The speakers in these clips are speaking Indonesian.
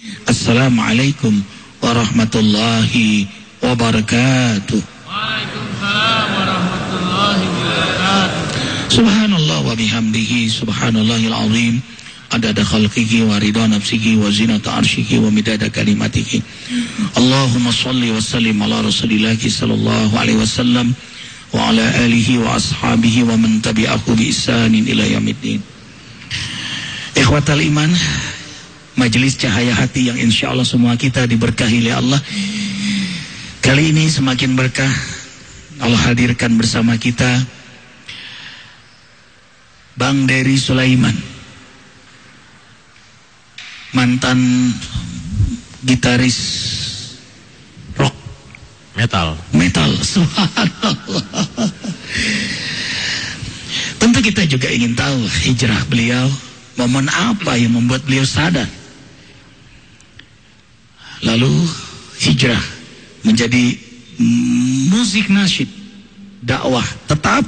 Assalamualaikum warahmatullahi wabarakatuh. Waalaikumsalam warahmatullahi wabarakatuh. Subhanallah wa bihamdihi subhanallahil azim adada khalqihi wa ridha nafsihi wa zinata arshihi wa midada kalimatihi Allahumma salli wa sallim ala rasulillahi sallallahu alaihi wasallam wa ala alihi wa ashabihi wa man tabi'ahu bi ihsanin ila yaumiddin Ikhwatal iman majelis cahaya hati yang insya Allah semua kita diberkahi oleh Allah. Kali ini semakin berkah. Allah hadirkan bersama kita Bang Dery Sulaiman. Mantan gitaris rock. Metal. metal subhanallah. Tentu kita juga ingin tahu hijrah beliau momen apa yang membuat beliau sadar lalu hijrah menjadi musik nasyid dakwah tetap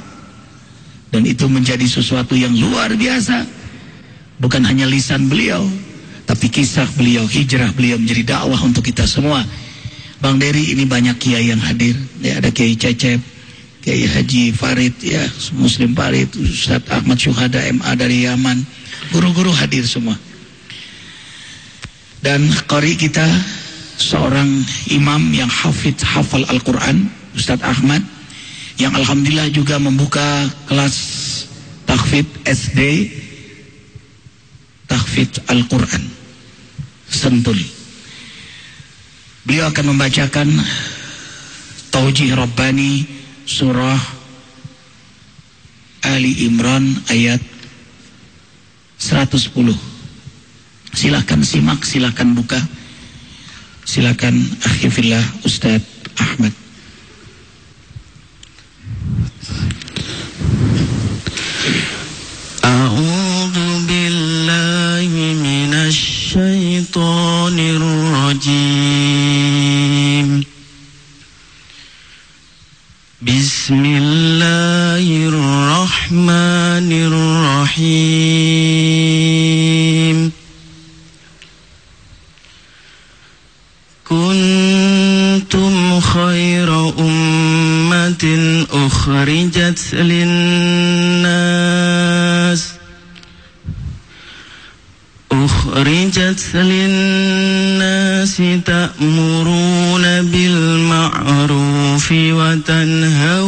dan itu menjadi sesuatu yang luar biasa bukan hanya lisan beliau tapi kisah beliau, hijrah beliau menjadi dakwah untuk kita semua. Bang Dery ini banyak kiai yang hadir. Ya, ada Kiai Cecep, Kiai Haji Farid, ya Muslim Farid, Ustaz Ahmad Syuhada MA dari Yaman. Guru-guru hadir semua. Dan qari kita seorang imam yang hafid hafal Al-Quran, Ustaz Ahmad, yang Alhamdulillah juga membuka kelas takfid SD tahfidz Al-Quran. Sentul. Beliau akan membacakan Taujih Rabbani surah Ali Imran ayat 110 silahkan simak, silahkan buka Silakan akhifillah Ustadz Ahmad. A'udzu billahi minasy syaithanir rajim. Bismillahirrahmanirrahim. أخرجت للناس أخرجت للناس تأمرون بالمعروف وتنهون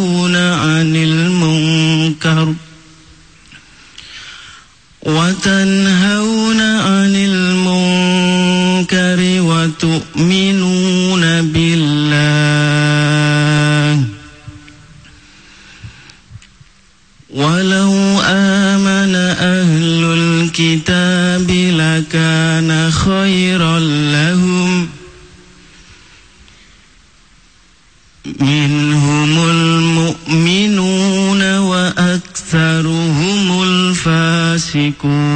الفاسقون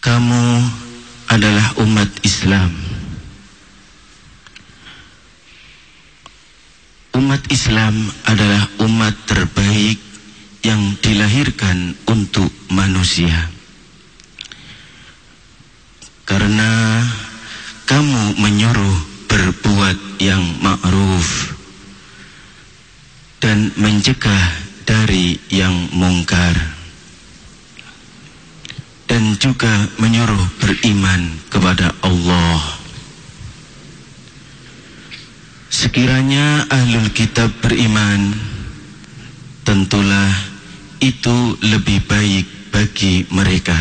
Kamu adalah umat Islam Umat Islam adalah umat terbaik yang dilahirkan untuk manusia. Karena kamu menyuruh berbuat yang ma'ruf dan mencegah dari yang mungkar. Dan juga menyuruh beriman kepada Allah. Sekiranya ahlul kitab beriman, tentulah itu lebih baik bagi mereka.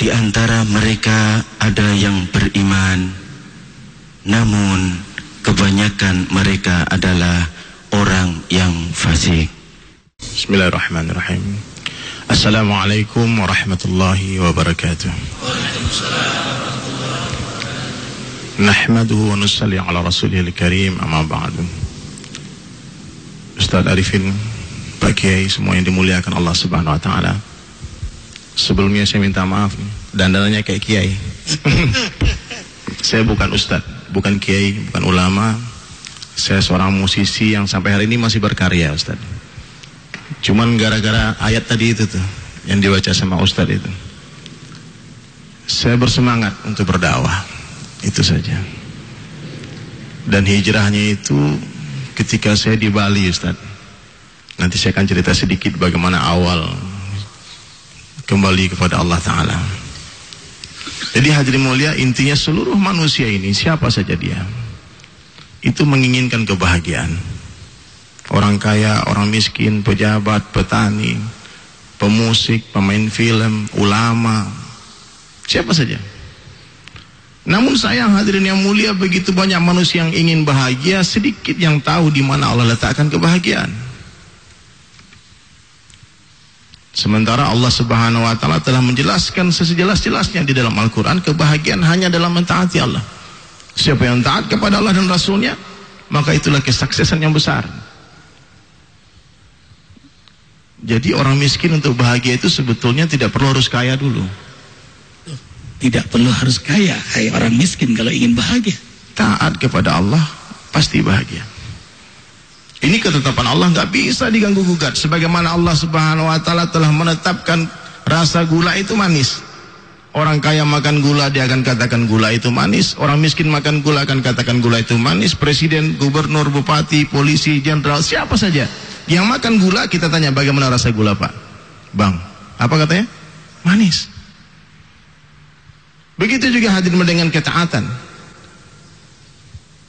Di antara mereka ada yang beriman, namun kebanyakan mereka adalah orang yang fasik. Bismillahirrahmanirrahim. Assalamualaikum warahmatullahi wabarakatuh. Nahmaduhu wa nusalli ala rasulihil karim amma ba'du. Ustaz Arifin, Pak Kiai, semua yang dimuliakan Allah subhanahu wa ta'ala. Sebelumnya saya minta maaf nih, dandanannya kayak Kiai. saya bukan Ustaz, bukan Kiai, bukan ulama. Saya seorang musisi yang sampai hari ini masih berkarya Ustaz. Cuman gara-gara ayat tadi itu tuh yang dibaca sama Ustadz itu. Saya bersemangat untuk berdakwah. Itu saja. Dan hijrahnya itu ketika saya di Bali Ustadz. Nanti saya akan cerita sedikit bagaimana awal kembali kepada Allah Ta'ala. Jadi hadirin mulia intinya seluruh manusia ini siapa saja dia. Itu menginginkan kebahagiaan. Orang kaya, orang miskin, pejabat, petani, pemusik, pemain film, ulama, siapa saja. Namun sayang hadirin yang mulia begitu banyak manusia yang ingin bahagia, sedikit yang tahu di mana Allah letakkan kebahagiaan. Sementara Allah Subhanahu wa taala telah menjelaskan sejelas-jelasnya di dalam Al-Qur'an kebahagiaan hanya dalam mentaati Allah. Siapa yang taat kepada Allah dan Rasulnya, maka itulah kesuksesan yang besar. Jadi orang miskin untuk bahagia itu sebetulnya tidak perlu harus kaya dulu. Tidak perlu harus kaya, hai orang miskin kalau ingin bahagia. Taat kepada Allah pasti bahagia. Ini ketetapan Allah nggak bisa diganggu gugat. Sebagaimana Allah Subhanahu Wa Taala telah menetapkan rasa gula itu manis. Orang kaya makan gula dia akan katakan gula itu manis. Orang miskin makan gula akan katakan gula itu manis. Presiden, gubernur, bupati, polisi, jenderal, siapa saja yang makan gula kita tanya bagaimana rasa gula pak? Bang, apa katanya? Manis. Begitu juga hadir dengan ketaatan.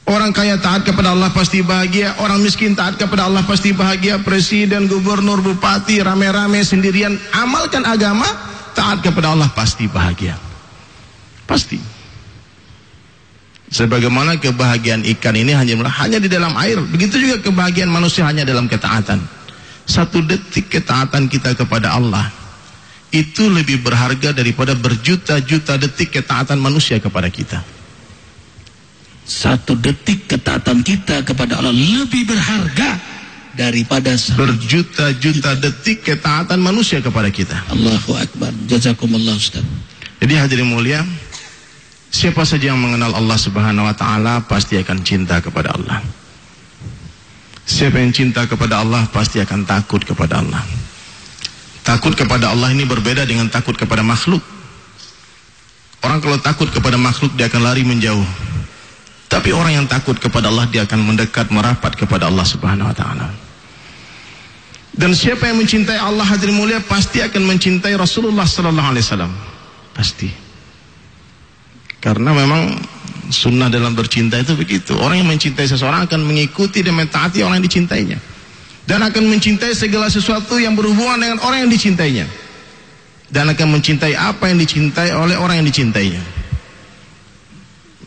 Orang kaya taat kepada Allah pasti bahagia, orang miskin taat kepada Allah pasti bahagia, presiden, gubernur, bupati, rame-rame sendirian amalkan agama, taat kepada Allah pasti bahagia. Pasti. Sebagaimana kebahagiaan ikan ini hanya hanya di dalam air, begitu juga kebahagiaan manusia hanya dalam ketaatan. Satu detik ketaatan kita kepada Allah itu lebih berharga daripada berjuta-juta detik ketaatan manusia kepada kita. Satu detik ketaatan kita kepada Allah lebih berharga daripada berjuta-juta detik ketaatan manusia kepada kita. Allahu Akbar. Jazakumullah Ustaz. Jadi hadirin mulia, siapa saja yang mengenal Allah Subhanahu wa taala pasti akan cinta kepada Allah. Siapa yang cinta kepada Allah pasti akan takut kepada Allah. Takut kepada Allah ini berbeda dengan takut kepada makhluk. Orang kalau takut kepada makhluk dia akan lari menjauh. Tapi orang yang takut kepada Allah dia akan mendekat merapat kepada Allah Subhanahu wa taala. Dan siapa yang mencintai Allah hadirin mulia pasti akan mencintai Rasulullah sallallahu alaihi wasallam. Pasti. Karena memang sunnah dalam bercinta itu begitu. Orang yang mencintai seseorang akan mengikuti dan mentaati orang yang dicintainya dan akan mencintai segala sesuatu yang berhubungan dengan orang yang dicintainya dan akan mencintai apa yang dicintai oleh orang yang dicintainya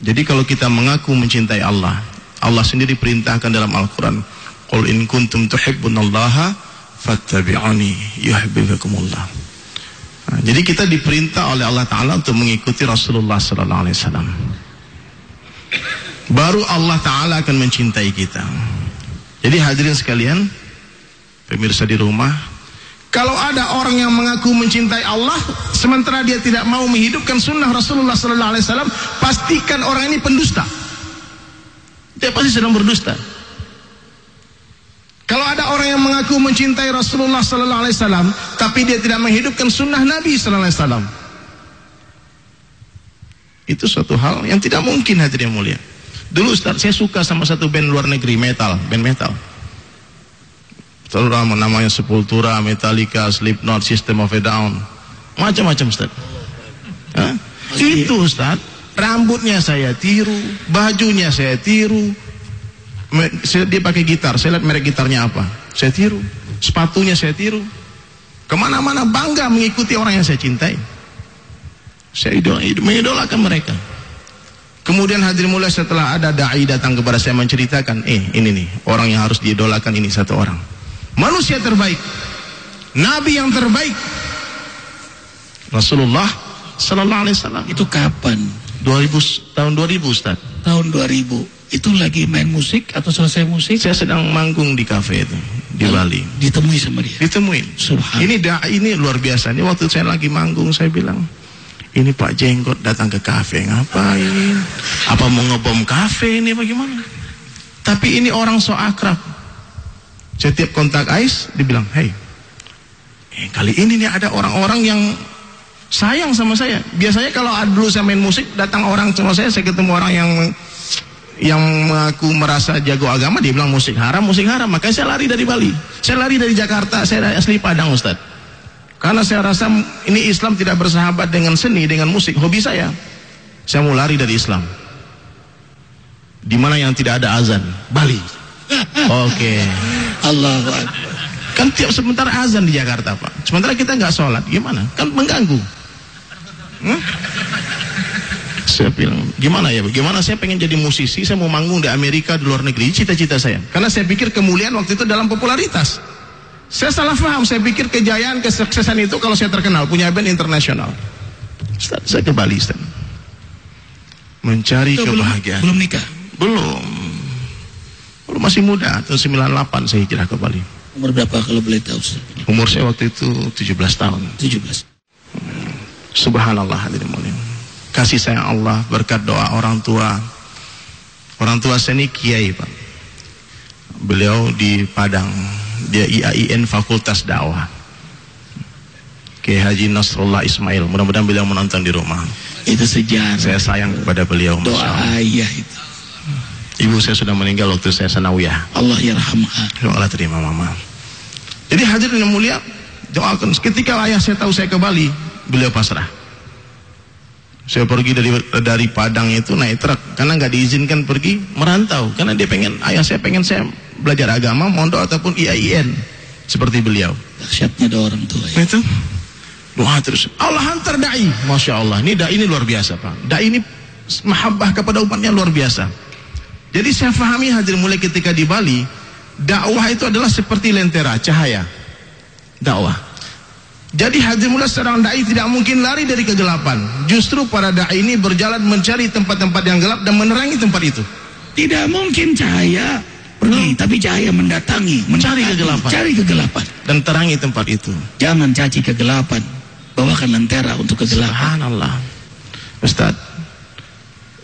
jadi kalau kita mengaku mencintai Allah Allah sendiri perintahkan dalam Al-Quran Qul in kuntum tuhibbunallaha fattabi'uni yuhibbukumullah. Nah, jadi kita diperintah oleh Allah Ta'ala untuk mengikuti Rasulullah Sallallahu Alaihi Wasallam. Baru Allah Ta'ala akan mencintai kita. Jadi hadirin sekalian pemirsa di rumah kalau ada orang yang mengaku mencintai Allah sementara dia tidak mau menghidupkan sunnah Rasulullah sallallahu alaihi wasallam pastikan orang ini pendusta. Dia pasti sedang berdusta. Kalau ada orang yang mengaku mencintai Rasulullah sallallahu alaihi wasallam tapi dia tidak menghidupkan sunnah Nabi sallallahu alaihi wasallam. Itu suatu hal yang tidak mungkin hadirin mulia. Dulu Ustaz saya suka sama satu band luar negeri metal band metal Terutama namanya Sepultura, Metallica, Slipknot, System of a Down. Macam-macam Ustaz. Hah? Itu Ustaz. Rambutnya saya tiru, bajunya saya tiru. Dia pakai gitar, saya lihat merek gitarnya apa. Saya tiru. Sepatunya saya tiru. Ke mana-mana bangga mengikuti orang yang saya cintai. Saya idol, mengidolakan mereka. Kemudian hadir mulai setelah ada da'i datang kepada saya menceritakan, eh ini nih, orang yang harus diidolakan ini satu orang manusia terbaik. Nabi yang terbaik. Rasulullah sallallahu alaihi wasallam. Itu kapan? 2000 tahun 2000 Ustaz. Tahun 2000 itu lagi main musik atau selesai musik? Saya sedang manggung di kafe itu di Lalu, Bali. ditemui sama dia? Ditemuin Subhan. ini da ini luar biasa. Ini waktu saya lagi manggung saya bilang ini Pak Jenggot datang ke kafe ngapain? Apa mau ngebom kafe ini bagaimana? Tapi ini orang so akrab Setiap kontak Ais, dibilang, hei, eh, kali ini nih ada orang-orang yang sayang sama saya. Biasanya kalau dulu saya main musik, datang orang sama saya, saya ketemu orang yang yang mengaku merasa jago agama dia bilang musik haram, musik haram. Makanya saya lari dari Bali. Saya lari dari Jakarta, saya asli Padang Ustaz. Karena saya rasa ini Islam tidak bersahabat dengan seni, dengan musik, hobi saya. Saya mau lari dari Islam. Di mana yang tidak ada azan? Bali. Oke. Okay. Allah Kan tiap sebentar azan di Jakarta, Pak. Sementara kita nggak sholat, gimana? Kan mengganggu. Hmm? Saya bilang, gimana ya? Gimana saya pengen jadi musisi, saya mau manggung di Amerika, di luar negeri, cita-cita saya. Karena saya pikir kemuliaan waktu itu dalam popularitas. Saya salah paham, saya pikir kejayaan, kesuksesan itu kalau saya terkenal, punya band internasional. Ustaz, saya ke Bali, Ustaz. Mencari Itu kebahagiaan. Belum, belum nikah. Belum. Masih muda, tahun 98 saya hijrah ke Bali. Umur berapa kalau boleh tahu Ustaz? Umur saya waktu itu 17 tahun. 17. Subhanallah hadirin mulia. Kasih sayang Allah berkat doa orang tua. Orang tua saya ini kiai, Pak. Beliau di Padang, dia IAIN Fakultas Dakwah. Kiai Haji Nasrullah Ismail. Mudah-mudahan beliau menonton di rumah. Itu sejarah. Saya sayang kepada beliau. Doa ayah itu. Ibu saya sudah meninggal waktu saya sanawiyah. Allah yarhamha. Doa Allah terima mama. Jadi hadirin yang mulia, doakan. Ketika ayah saya tahu saya ke Bali, beliau pasrah. Saya pergi dari dari Padang itu naik truk karena nggak diizinkan pergi merantau karena dia pengen ayah saya pengen saya belajar agama mondok ataupun IAIN seperti beliau. Dahsyatnya ada orang tua ya. Itu doa terus. Allah hantar dai, masya Allah. Ini dai ini luar biasa pak. Dai ini mahabbah kepada umatnya luar biasa. Jadi saya fahami hadir mulai ketika di Bali, dakwah itu adalah seperti lentera cahaya. Dakwah. Jadi hadir mulai seorang dai tidak mungkin lari dari kegelapan. Justru para dai ini berjalan mencari tempat-tempat yang gelap dan menerangi tempat itu. Tidak mungkin cahaya pergi, tapi cahaya mendatangi, Mencari kegelapan. Cari kegelapan. Dan terangi tempat itu. Jangan caci kegelapan. Bawakan lentera untuk kegelapan. Subhanallah. Ustaz,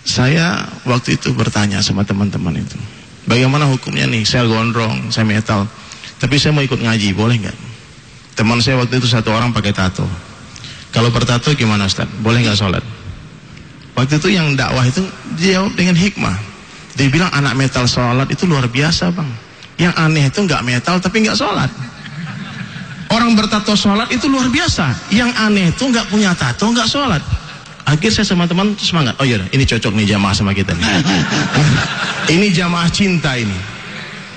saya waktu itu bertanya sama teman-teman itu. Bagaimana hukumnya nih? Saya gondrong, saya metal. Tapi saya mau ikut ngaji, boleh nggak? Teman saya waktu itu satu orang pakai tato. Kalau bertato gimana Ustaz? Boleh nggak sholat? Waktu itu yang dakwah itu jawab dengan hikmah. Dia bilang anak metal sholat itu luar biasa bang. Yang aneh itu nggak metal tapi nggak sholat. Orang bertato sholat itu luar biasa. Yang aneh itu nggak punya tato nggak sholat. Akhir saya sama teman semangat. Oh iya, ini cocok nih jamaah sama kita nih. ini jamaah cinta ini.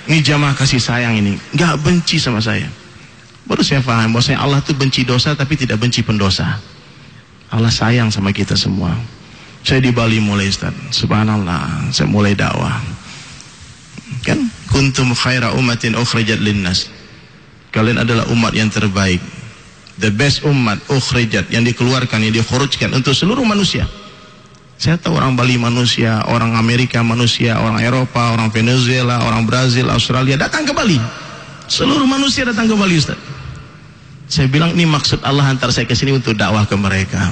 Ini jamaah kasih sayang ini. Nggak benci sama saya. Baru saya paham bahwa Allah tuh benci dosa tapi tidak benci pendosa. Allah sayang sama kita semua. Saya di Bali mulai Ustaz. Subhanallah, saya mulai dakwah. Kan kuntum khaira ummatin ukhrijat linnas. Kalian adalah umat yang terbaik. The best umat ukhrijat yang dikeluarkan yang dikhurujkan untuk seluruh manusia. Saya tahu orang Bali manusia, orang Amerika manusia, orang Eropa, orang Venezuela, orang Brazil, Australia datang ke Bali. Seluruh manusia datang ke Bali Ustaz. Saya bilang ini maksud Allah hantar saya ke sini untuk dakwah ke mereka.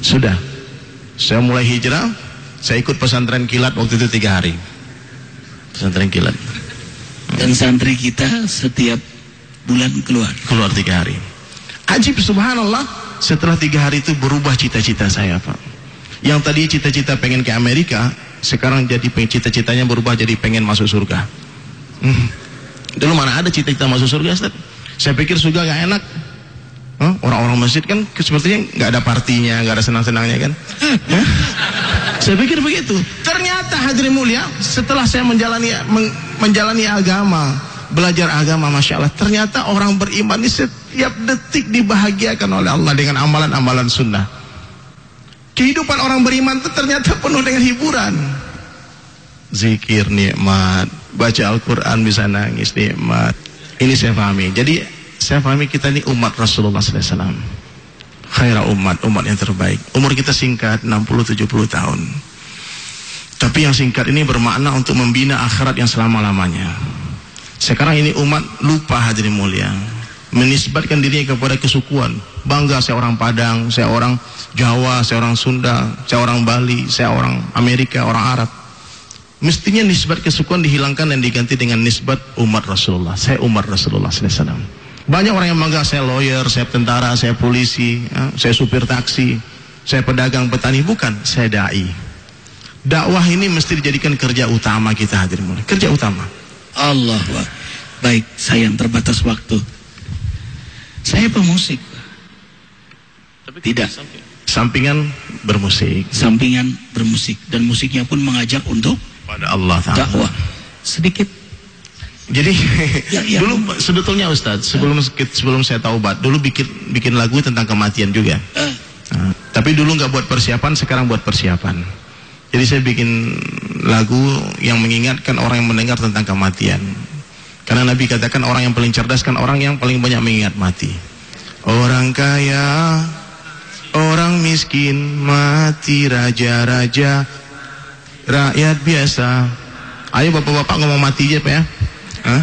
Sudah. Saya mulai hijrah, saya ikut pesantren kilat waktu itu tiga hari. Pesantren kilat. Dan santri kita setiap bulan keluar. Keluar tiga hari. Ajib subhanallah, setelah tiga hari itu berubah cita-cita saya Pak. Yang tadi cita-cita pengen ke Amerika, sekarang jadi cita-citanya berubah jadi pengen masuk surga. Hmm. Dulu mana ada cita-cita masuk surga Ustaz? Saya pikir surga gak enak. Orang-orang masjid kan sepertinya nggak ada partinya, nggak ada senang-senangnya kan? Hah? saya pikir begitu. Ternyata hadirin mulia, setelah saya menjalani men- menjalani agama, belajar agama, masya Allah, ternyata orang beriman ini setiap detik dibahagiakan oleh Allah dengan amalan-amalan sunnah. Kehidupan orang beriman itu ternyata penuh dengan hiburan. Zikir nikmat, baca Al-Quran bisa nangis nikmat. Ini saya pahami. Jadi saya pahami kita ini umat Rasulullah SAW. Khairah umat, umat yang terbaik. Umur kita singkat, 60-70 tahun. Tapi yang singkat ini bermakna untuk membina akhirat yang selama-lamanya. Sekarang ini umat lupa hadirin mulia. Menisbatkan dirinya kepada kesukuan. Bangga saya orang Padang, saya orang Jawa, saya orang Sunda, saya orang Bali, saya orang Amerika, orang Arab. Mestinya nisbat kesukuan dihilangkan dan diganti dengan nisbat umat Rasulullah. Saya umat Rasulullah SAW. Banyak orang yang bangga, saya lawyer, saya tentara, saya polisi, ya, saya supir taksi, saya pedagang petani. Bukan, saya da'i. Dakwah ini mesti dijadikan kerja utama kita hadir mulai. Kerja utama. Allah Baik, sayang terbatas waktu. Saya pemusik. Tidak. Sampingan bermusik. Sampingan bermusik. Dan musiknya pun mengajak untuk pada Allah Ta'ala. dakwah. Sedikit. Jadi Ya, ya. dulu sebetulnya Ustadz sebelum sebelum saya taubat dulu bikin bikin lagu tentang kematian juga. eh, Nah, tapi dulu nggak buat persiapan, sekarang buat persiapan. Jadi saya bikin lagu yang mengingatkan orang yang mendengar tentang kematian. Karena Nabi katakan orang yang paling cerdas kan orang yang paling banyak mengingat mati. Orang kaya, orang miskin, mati raja-raja, rakyat biasa. Ayo bapak-bapak ngomong mati aja pak ya. Hah?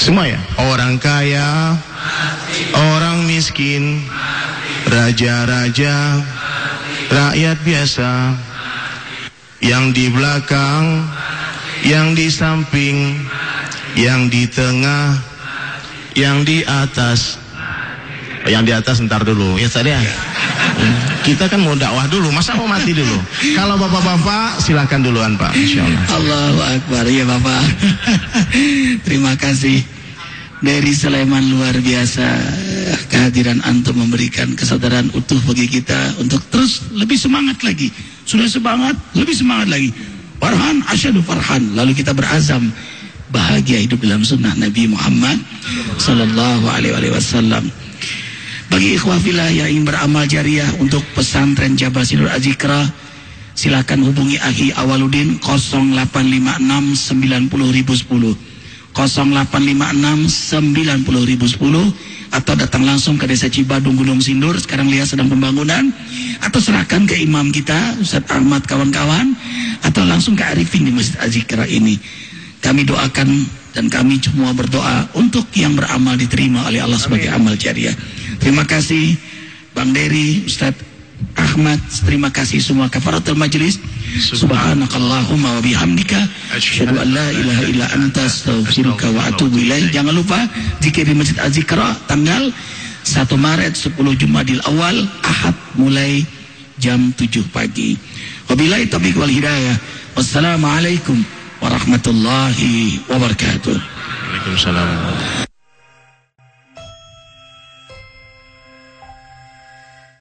Semua ya. Orang kaya, orang miskin, raja-raja, rakyat biasa, yang di belakang, yang di samping, yang di tengah, yang di atas. Yang di atas ntar dulu, ya tadi ya. Kita kan mau dakwah dulu, masa mau mati dulu? Kalau bapak-bapak silakan duluan pak, insya Allah. Allahu Akbar ya Bapak. Terima kasih dari Sleman luar biasa kehadiran antum memberikan kesadaran utuh bagi kita untuk terus lebih semangat lagi. Sudah semangat, lebih semangat lagi. Farhan asyadu farhan. Lalu kita berazam bahagia hidup dalam sunnah Nabi Muhammad sallallahu alaihi wasallam. Bagi ikhwah filah yang ingin beramal jariah untuk pesantren Jabasilur Azikra, silakan hubungi Akhi Awaludin 0856 90010 0856 90010 atau datang langsung ke Desa Cibadung Gunung Sindur. Sekarang lihat sedang pembangunan. Atau serahkan ke imam kita Ustaz Ahmad kawan-kawan. Atau langsung ke Arifin di Masjid Azikra ini. Kami doakan dan kami semua berdoa untuk yang beramal diterima oleh Allah sebagai amal jariah. Terima kasih Bang Dery Ustaz Ahmad. Terima kasih semua kafaratul majlis subhanakallahumma wa bihamdika. Asyhadu an la ilaha illa anta astaghfiruka wa atubu ilaik. Jangan lupa zikir di Masjid Az-Zikra tanggal 1 Maret 10 Jumadil Awal Ahad mulai jam 7 pagi. Wabillahi taufiq wal hidayah. Wassalamualaikum warahmatullahi wabarakatuh. Waalaikumsalam.